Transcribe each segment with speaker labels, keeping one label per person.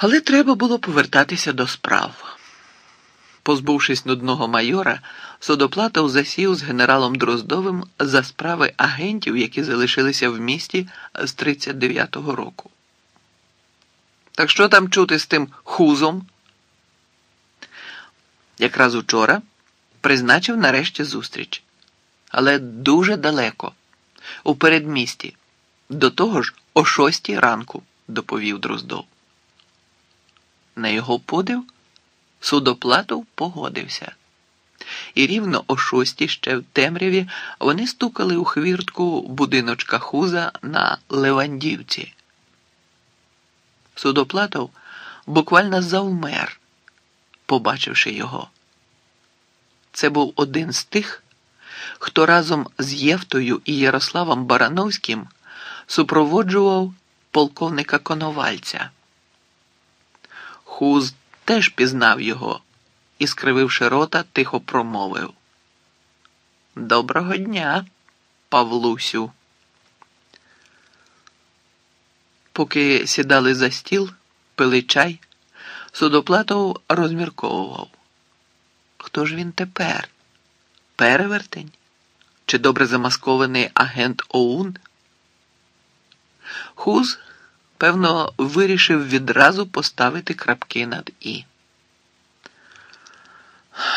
Speaker 1: Але треба було повертатися до справ. Позбувшись нудного майора, Судоплатов засів з генералом Дроздовим за справи агентів, які залишилися в місті з 39-го року. Так що там чути з тим хузом? Якраз учора призначив нарешті зустріч, але дуже далеко, у передмісті, до того ж о шостій ранку, доповів Дроздов. На його подив судоплатов погодився. І рівно о шостій ще в темряві вони стукали у хвіртку будиночка хуза на Левандівці. Судоплатов буквально завмер, побачивши його. Це був один з тих, хто разом з Євтою і Ярославом Барановським супроводжував полковника Коновальця. Хуз теж пізнав його і, скрививши рота, тихо промовив. Доброго дня, Павлусю. Поки сідали за стіл, пили чай, судоплатов розмірковував. Хто ж він тепер? Перевертень? Чи добре замаскований агент ОУН? Хуз, певно, вирішив відразу поставити крапки над І.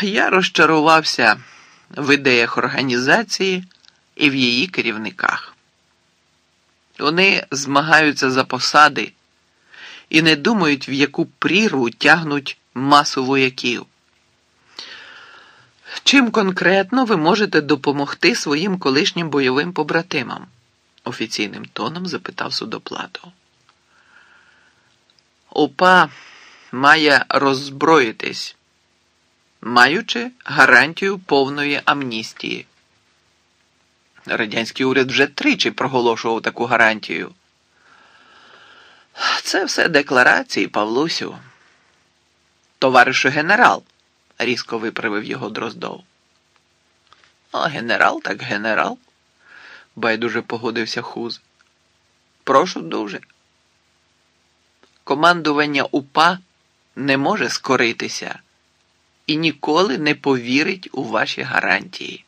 Speaker 1: Я розчарувався в ідеях організації і в її керівниках. Вони змагаються за посади і не думають, в яку прірву тягнуть масу вояків. Чим конкретно ви можете допомогти своїм колишнім бойовим побратимам? офіційним тоном запитав судоплатов. УПА має роззброїтись, маючи гарантію повної амністії. Радянський уряд вже тричі проголошував таку гарантію. Це все декларації, Павлусю. Товаришу генерал, різко виправив його Дроздов. А генерал так генерал, байдуже погодився Хуз. Прошу дуже. Командування УПА не може скоритися і ніколи не повірить у ваші гарантії.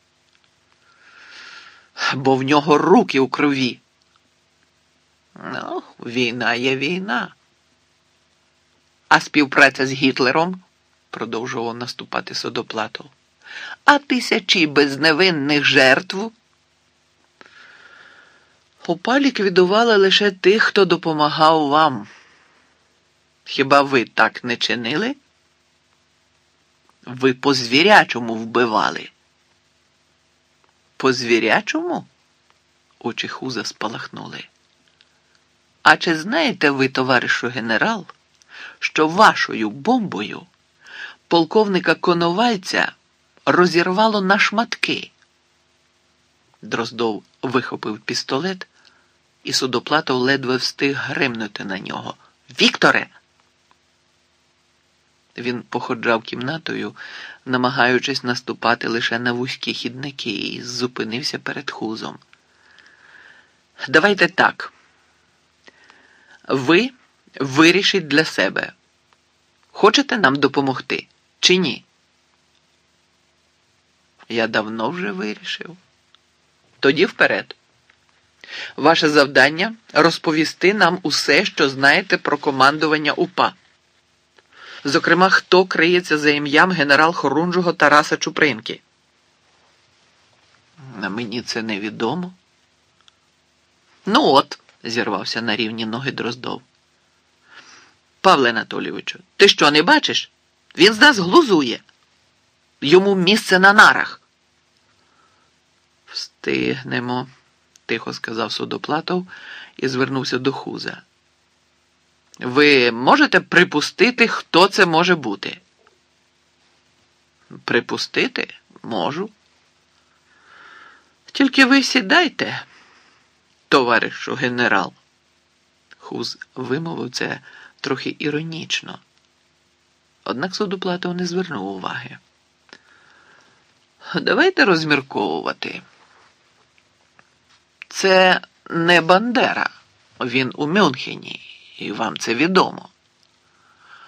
Speaker 1: Бо в нього руки у крові. Ну, війна є війна. А співпраця з Гітлером, продовжував наступати Содоплатов, а тисячі безневинних жертв. УПА ліквідувала лише тих, хто допомагав вам. Хіба ви так не чинили? Ви по звірячому вбивали. По звірячому? Очі хуза спалахнули. А чи знаєте ви, товаришу генерал, що вашою бомбою полковника Коновальця розірвало на шматки? Дроздов вихопив пістолет, і судоплатов ледве встиг гримнути на нього. Вікторе! Він походжав кімнатою, намагаючись наступати лише на вузькі хідники, і зупинився перед хузом. Давайте так. Ви вирішіть для себе. Хочете нам допомогти чи ні? Я давно вже вирішив. Тоді вперед. Ваше завдання розповісти нам усе, що знаєте про командування УПА. Зокрема, хто криється за ім'ям генерал Хорунжого Тараса Чупринки. На мені це невідомо. Ну от, зірвався на рівні ноги Дроздов. Павле Анатолійовичу, ти що не бачиш? Він з нас глузує. Йому місце на нарах. Встигнемо, тихо сказав судоплатов і звернувся до хуза. Ви можете припустити, хто це може бути? Припустити можу. Тільки ви сідайте, товаришу генерал. Хуз вимовив це трохи іронічно. Однак судоплатов не звернув уваги. Давайте розмірковувати. Це не Бандера, він у Мюнхені і вам це відомо.